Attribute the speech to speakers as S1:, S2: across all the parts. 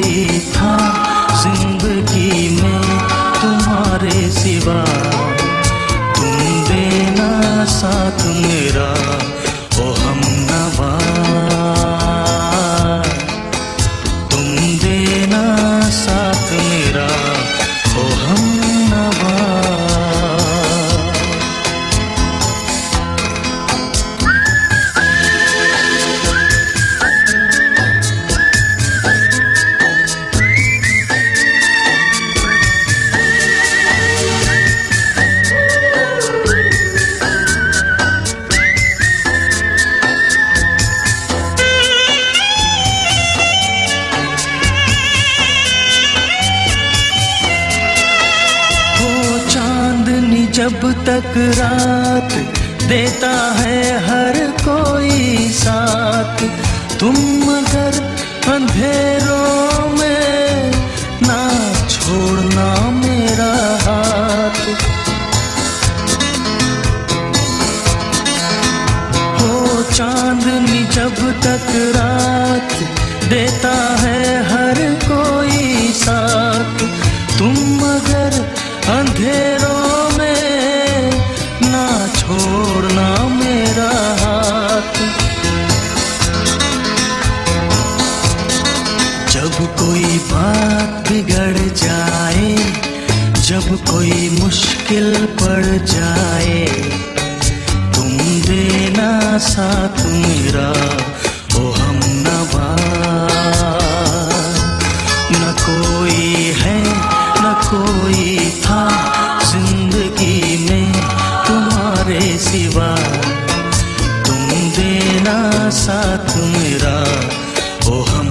S1: कोई था ज़िंदगी में तुम्हारे सिवा। तुम देना साथ मेरा ओ हम तक रात देता है हर कोई साथ। तुम मगर अंधेरों में ना छोड़ना मेरा हाथ। हो चांदनी जब तक रात देता है हर मुश्किल पड़ जाए। तुम देना साथ मेरा ओ हम नवा न कोई है, न कोई था ज़िंदगी में तुम्हारे सिवा। तुम देना साथ मेरा ओ हम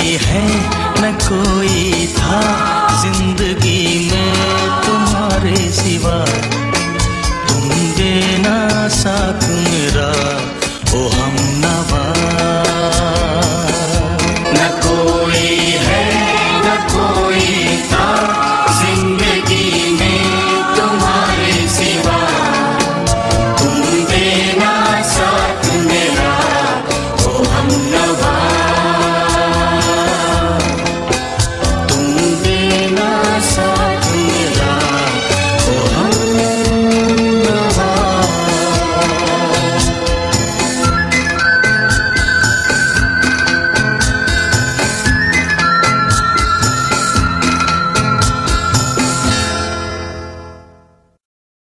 S2: है न कोई